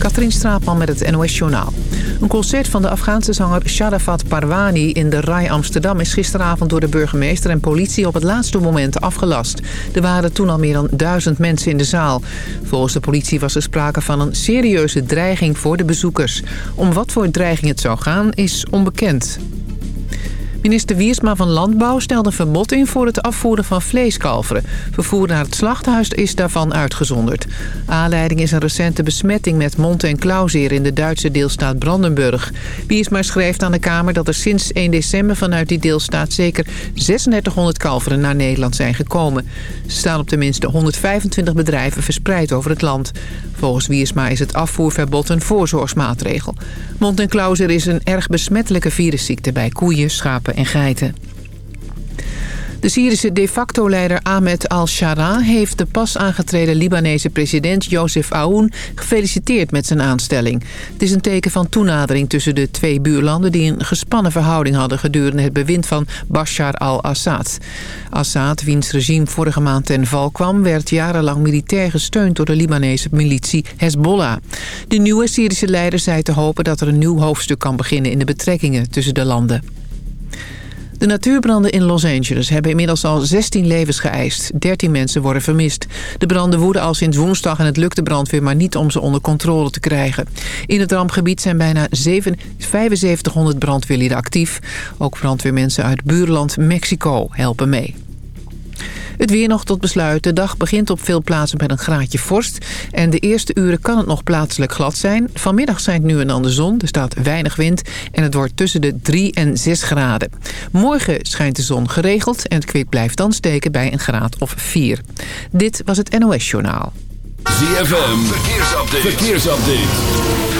Katrien Straatman met het NOS Journaal. Een concert van de Afghaanse zanger Sharafat Parwani in de Rai Amsterdam... is gisteravond door de burgemeester en politie op het laatste moment afgelast. Er waren toen al meer dan duizend mensen in de zaal. Volgens de politie was er sprake van een serieuze dreiging voor de bezoekers. Om wat voor dreiging het zou gaan is onbekend. Minister Wiersma van Landbouw stelde verbod in voor het afvoeren van vleeskalveren. Vervoer naar het slachthuis is daarvan uitgezonderd. Aanleiding is een recente besmetting met mond- en klauwzeer in de Duitse deelstaat Brandenburg. Wiersma schreef aan de Kamer dat er sinds 1 december vanuit die deelstaat zeker 3600 kalveren naar Nederland zijn gekomen. Ze staan op tenminste 125 bedrijven verspreid over het land. Volgens Wiersma is het afvoerverbod een voorzorgsmaatregel. Mond- en klauwzeer is een erg besmettelijke virusziekte bij koeien, schapen en geiten. De Syrische de facto-leider Ahmed al-Shara heeft de pas aangetreden Libanese president Joseph Aoun gefeliciteerd met zijn aanstelling. Het is een teken van toenadering tussen de twee buurlanden die een gespannen verhouding hadden gedurende het bewind van Bashar al-Assad. Assad, wiens regime vorige maand ten val kwam, werd jarenlang militair gesteund door de Libanese militie Hezbollah. De nieuwe Syrische leider zei te hopen dat er een nieuw hoofdstuk kan beginnen in de betrekkingen tussen de landen. De natuurbranden in Los Angeles hebben inmiddels al 16 levens geëist. 13 mensen worden vermist. De branden woeden al sinds woensdag en het lukt de brandweer maar niet om ze onder controle te krijgen. In het rampgebied zijn bijna 7500 brandweerlieden actief. Ook brandweermensen uit buurland Mexico helpen mee. Het weer nog tot besluit. De dag begint op veel plaatsen met een graadje vorst. En de eerste uren kan het nog plaatselijk glad zijn. Vanmiddag zijn het nu en dan de zon. Er staat weinig wind. En het wordt tussen de 3 en 6 graden. Morgen schijnt de zon geregeld. En het kwik blijft dan steken bij een graad of 4. Dit was het NOS Journaal. ZFM. Verkeersupdate. Verkeersupdate.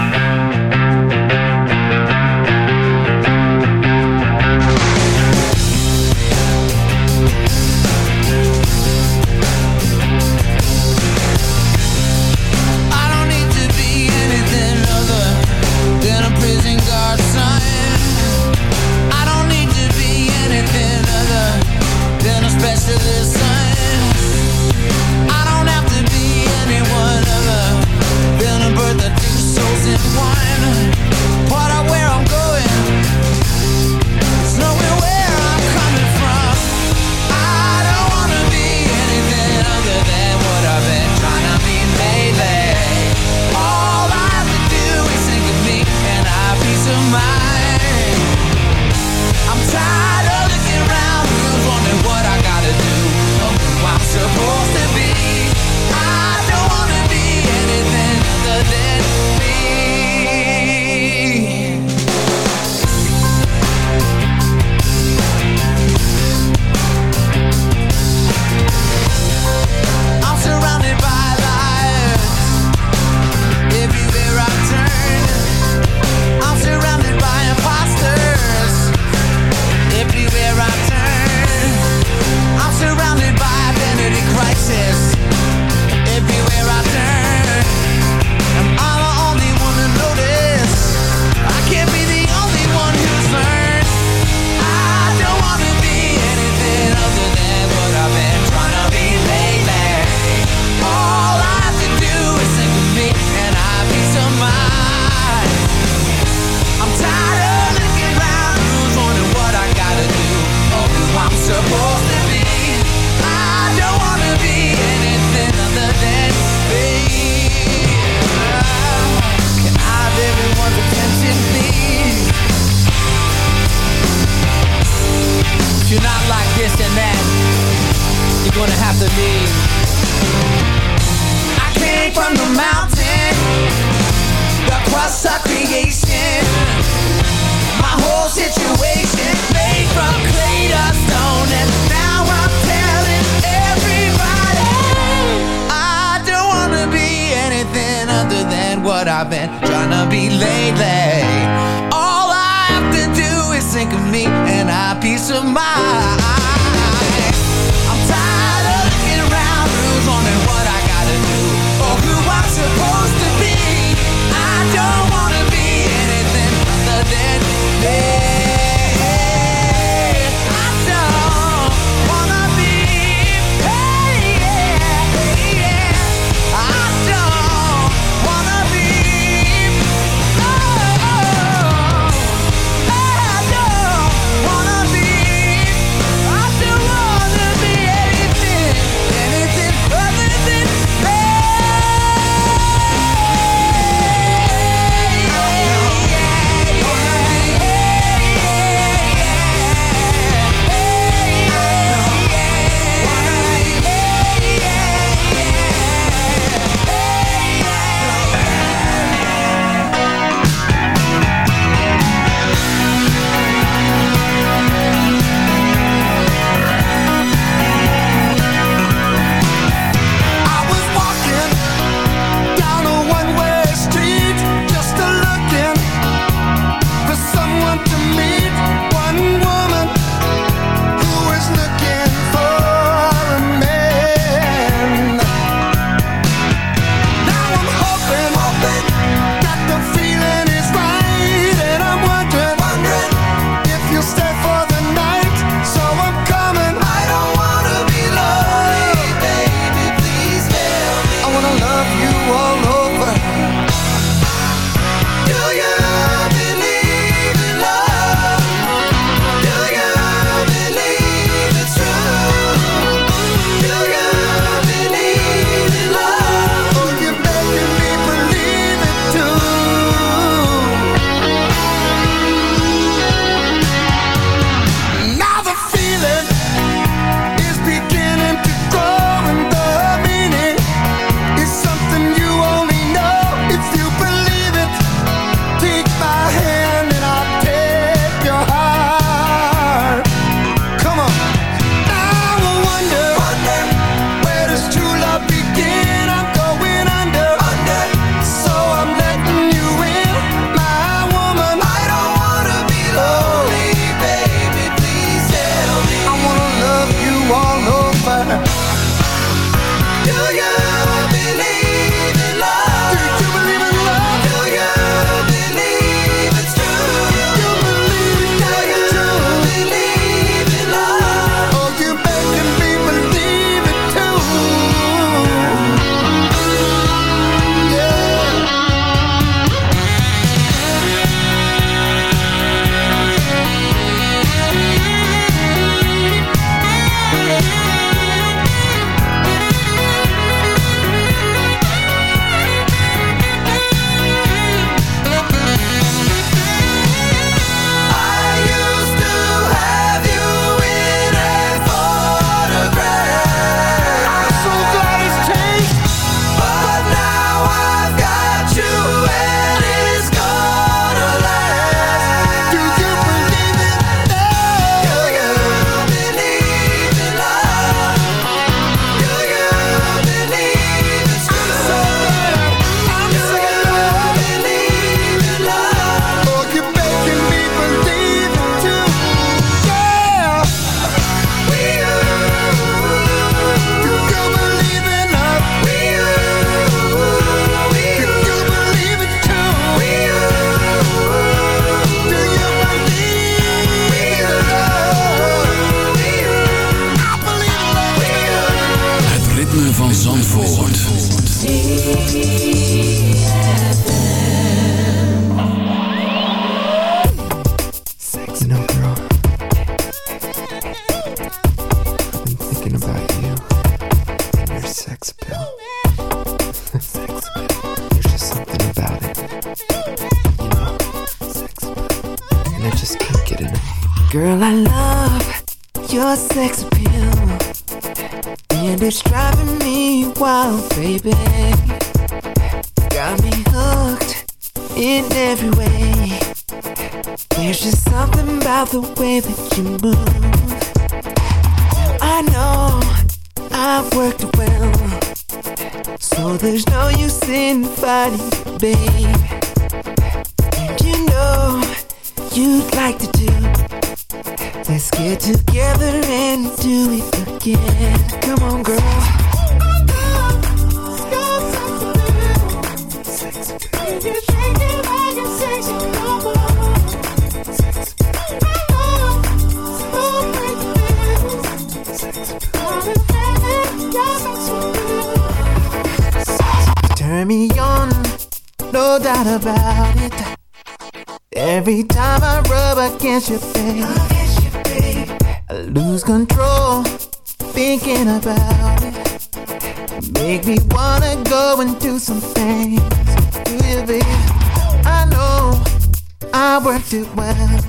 well.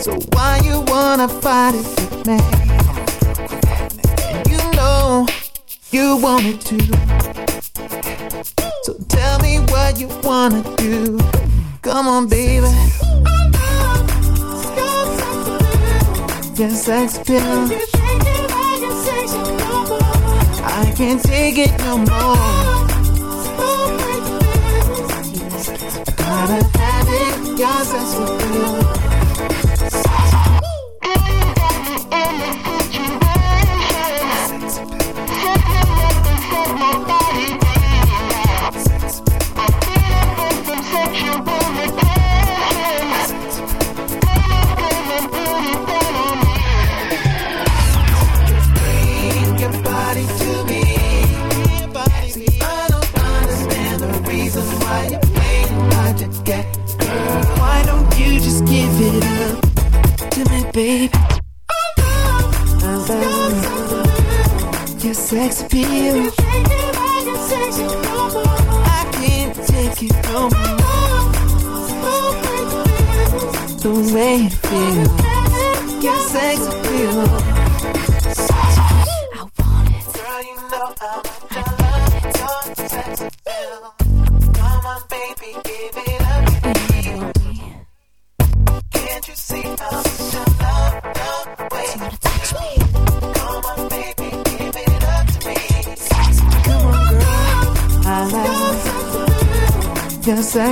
So why you wanna fight it with me? You know you want it too. So tell me what you wanna do. Come on, baby. Yes, sex appeal. I can't take it no more. Gotta casas, baby. Uh, uh, your sex appeal. I can't take it no more. The way it feels.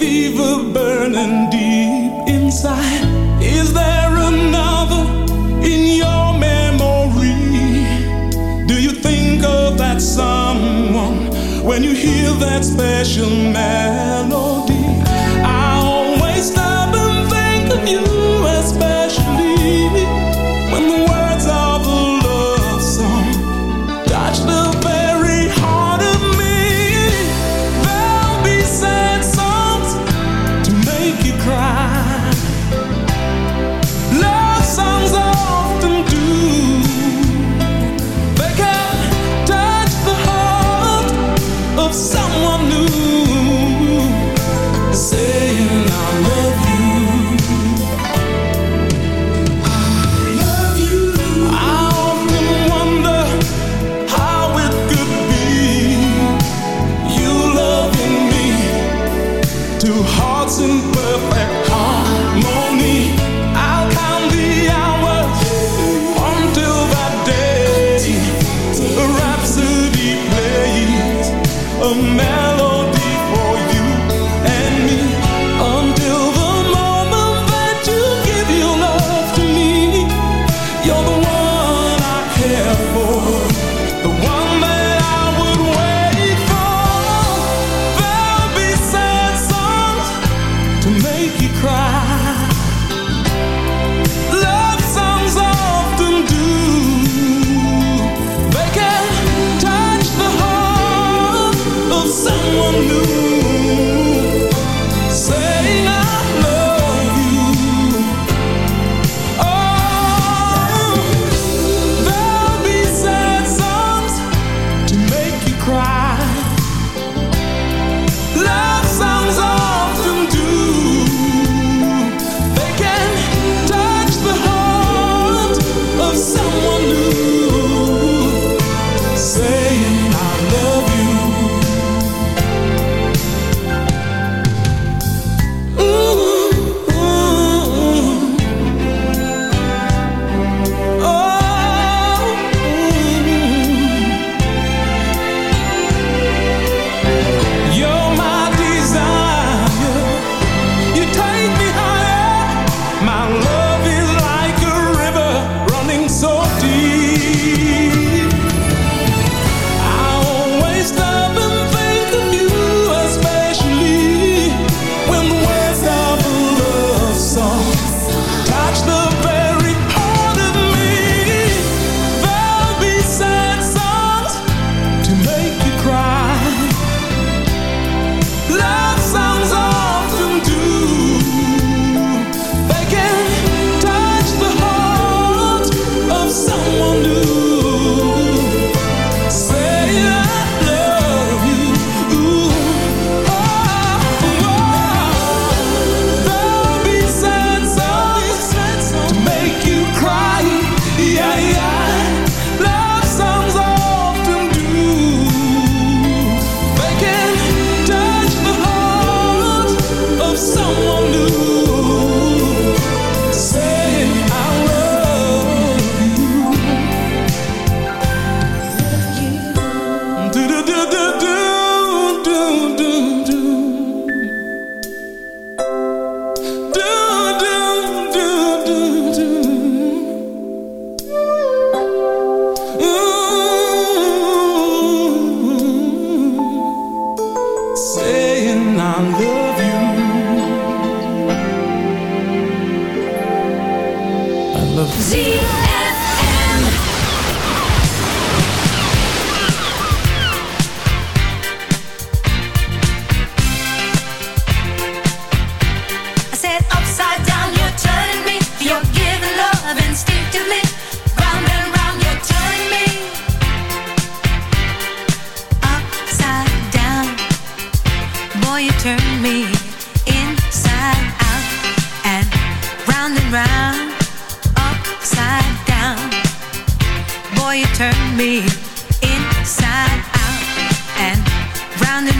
fever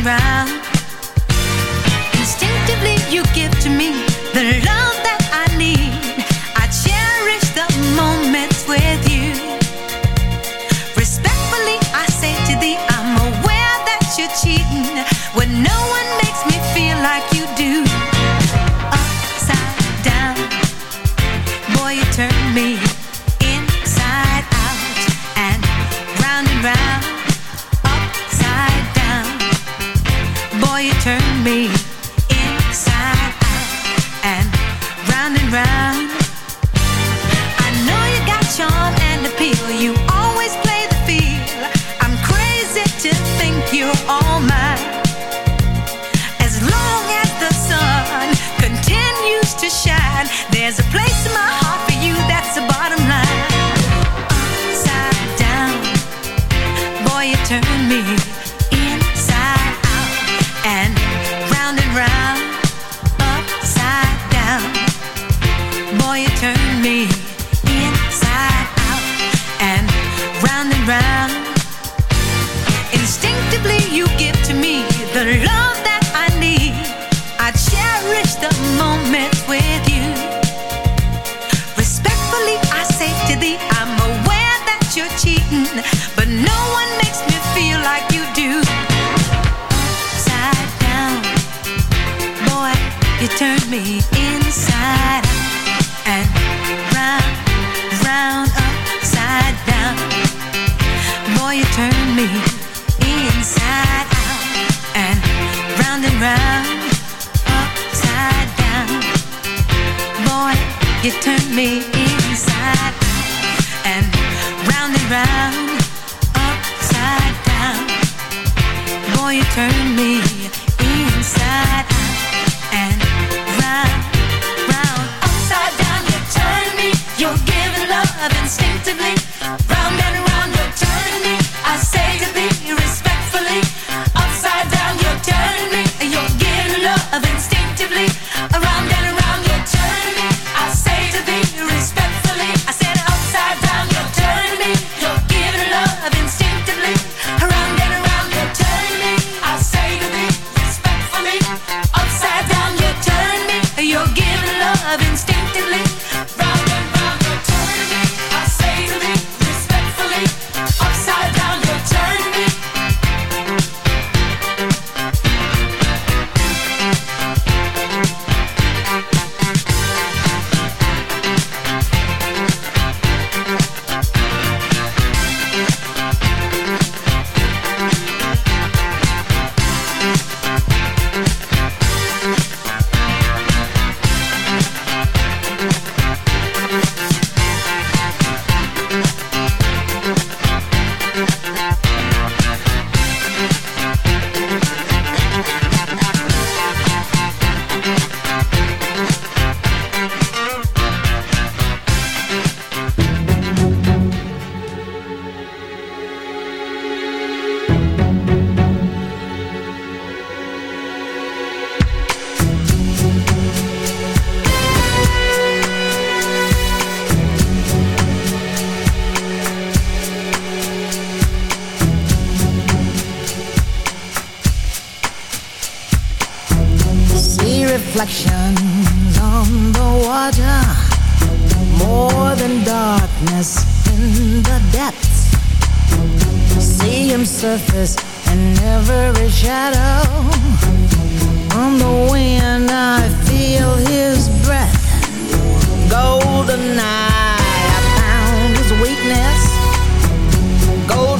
around. Instinctively, you give to me the love. round, upside down. Boy, you turn me reflections on the water. More than darkness in the depths. See him surface in every shadow. On the wind I feel his breath. Golden eye, I found his weakness. Golden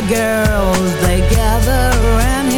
the girls, they gather and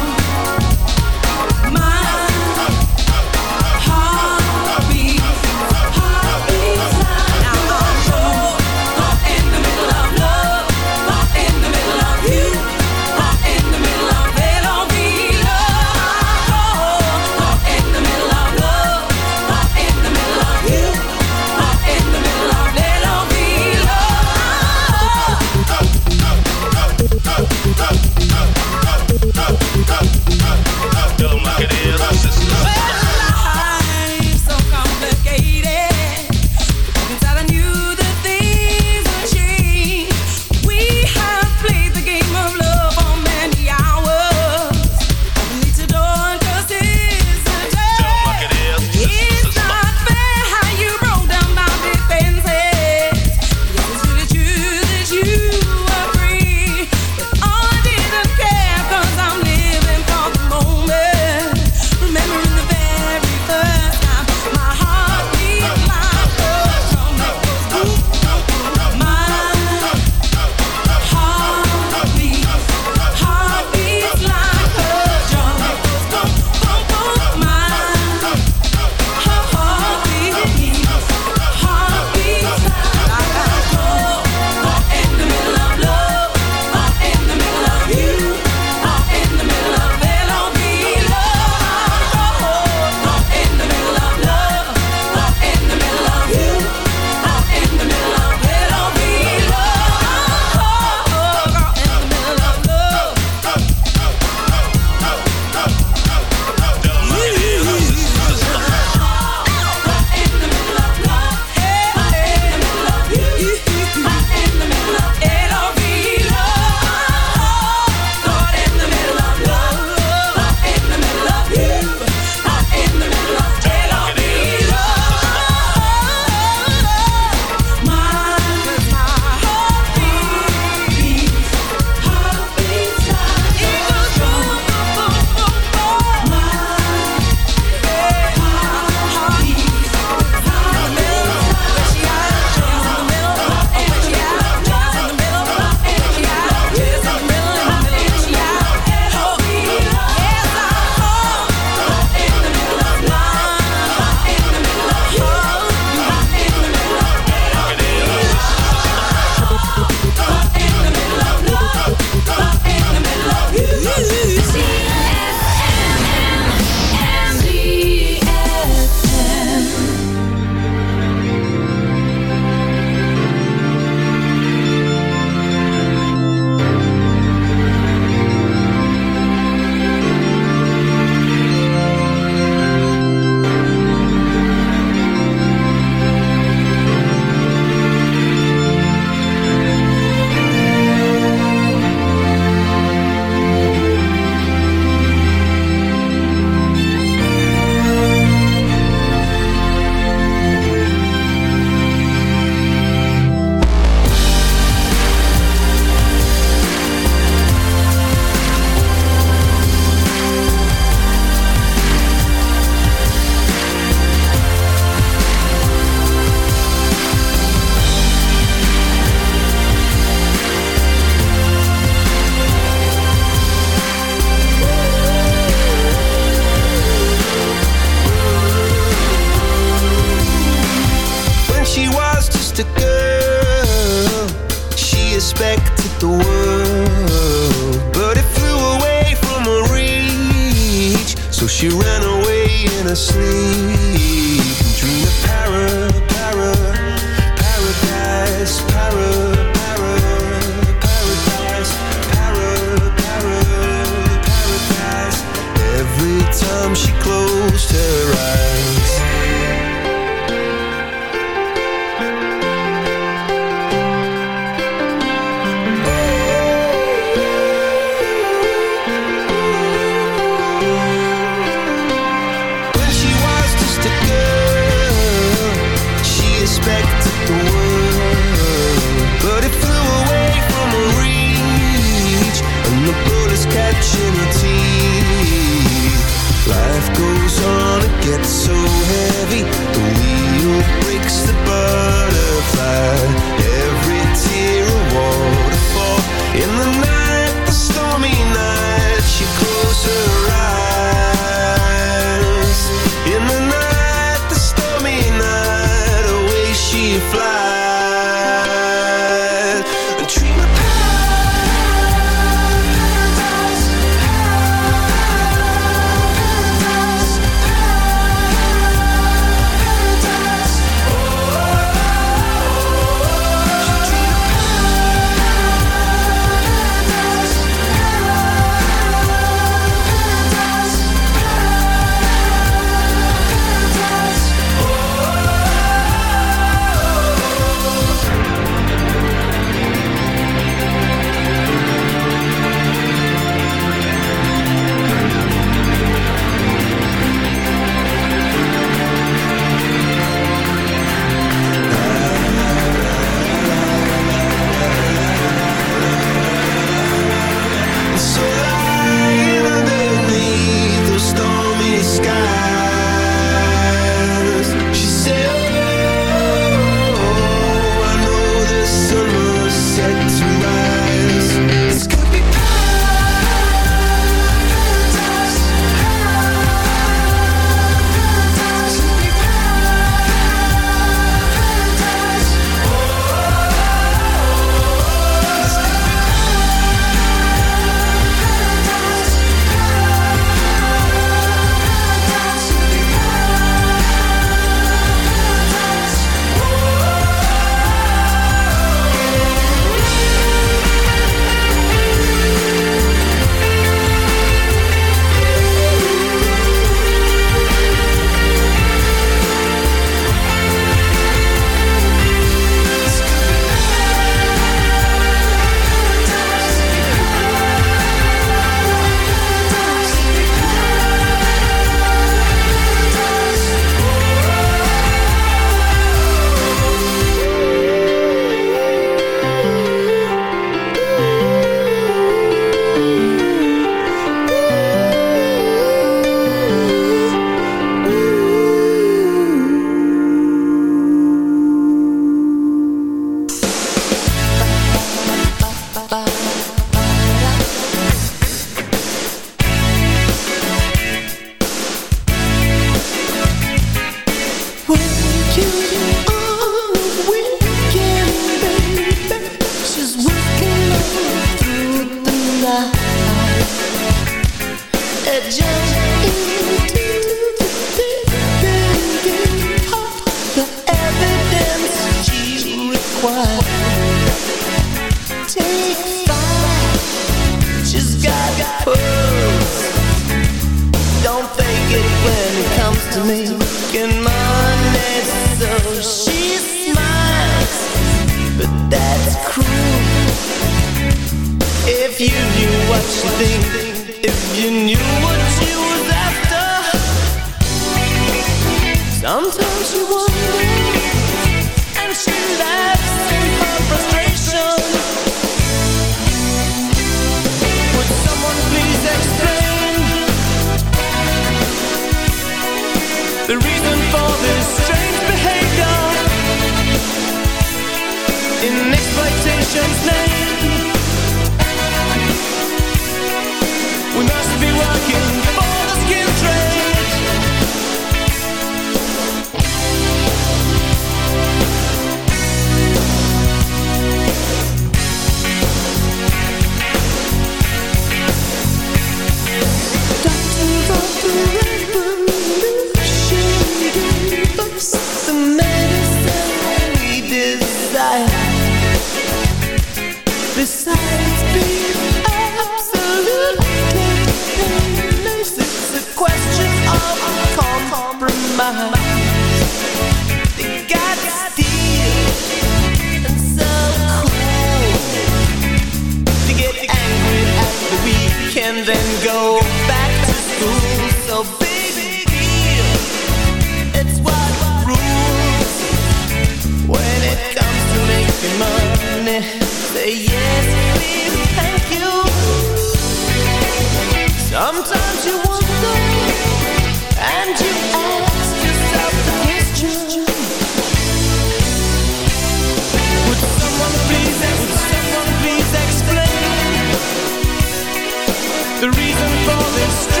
The reason for this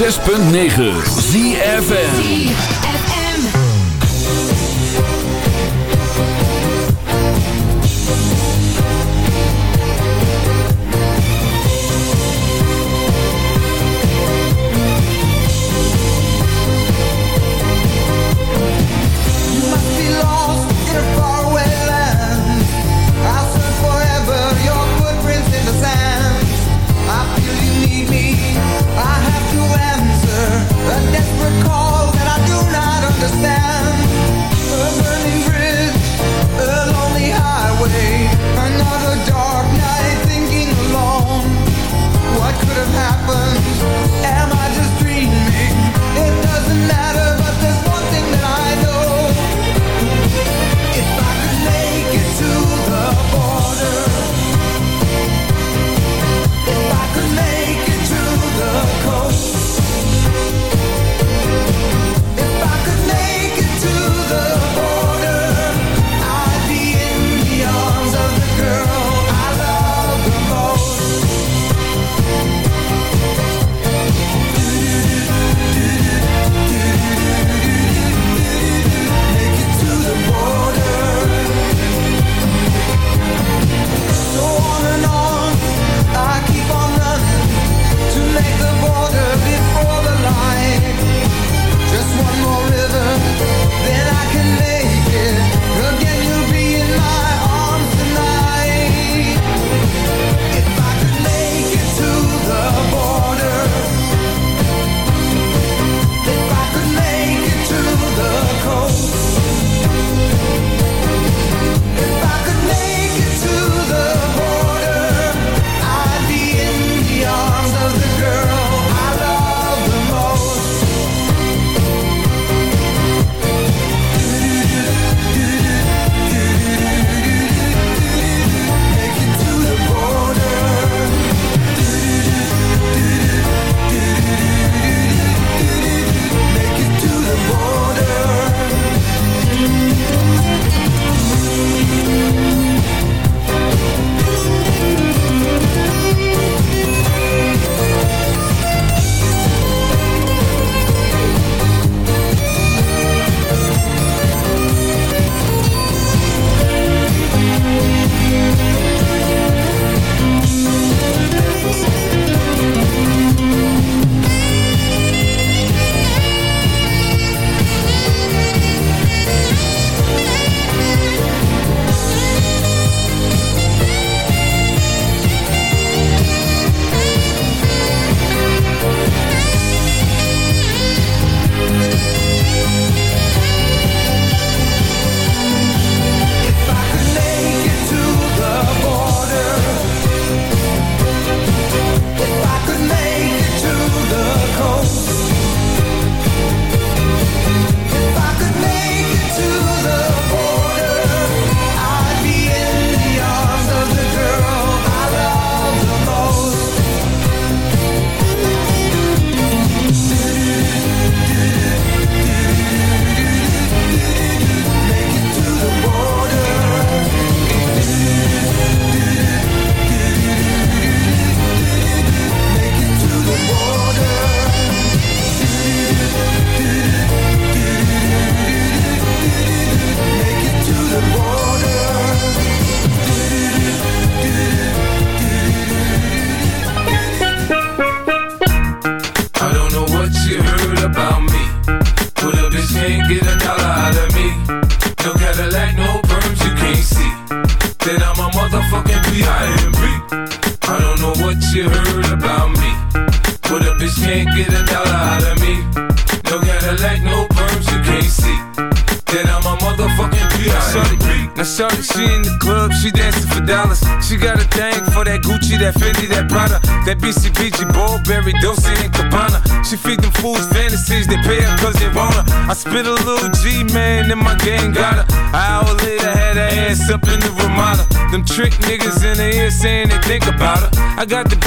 106.9 ZFN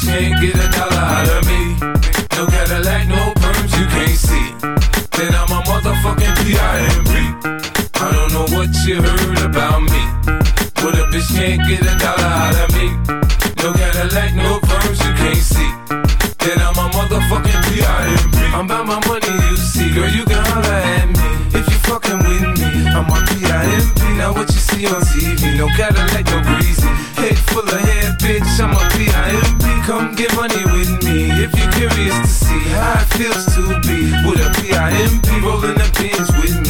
bitch can't get a dollar out of me. No Cadillac, no perms, you can't see. Then I'm a motherfucking P.I.M.P. I don't know what you heard about me. But a bitch can't get a dollar out of me. No Cadillac, no perms, you can't see. Then I'm a motherfucking P.I.M.P. I'm about my money, you see. Girl, you can holler at me. If you fucking with me, I'm a P.I.M.P. Now what you see on TV, no Cadillac, no greasy. Full of hair, bitch, I'm a P.I.M.P. Come get money with me if you're curious to see how it feels to be with a P.I.M.P. Rolling the pins with me.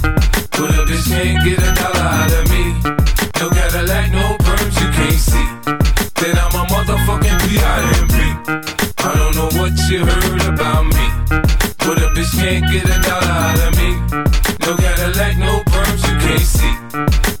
But a bitch can't get a dollar out of me. No Cadillac, no perms, you can't see. Then I'm a motherfucking P.I.M.P. I don't know what you heard about me. But a bitch can't get a dollar out of me. No Cadillac, no perms, you can't see.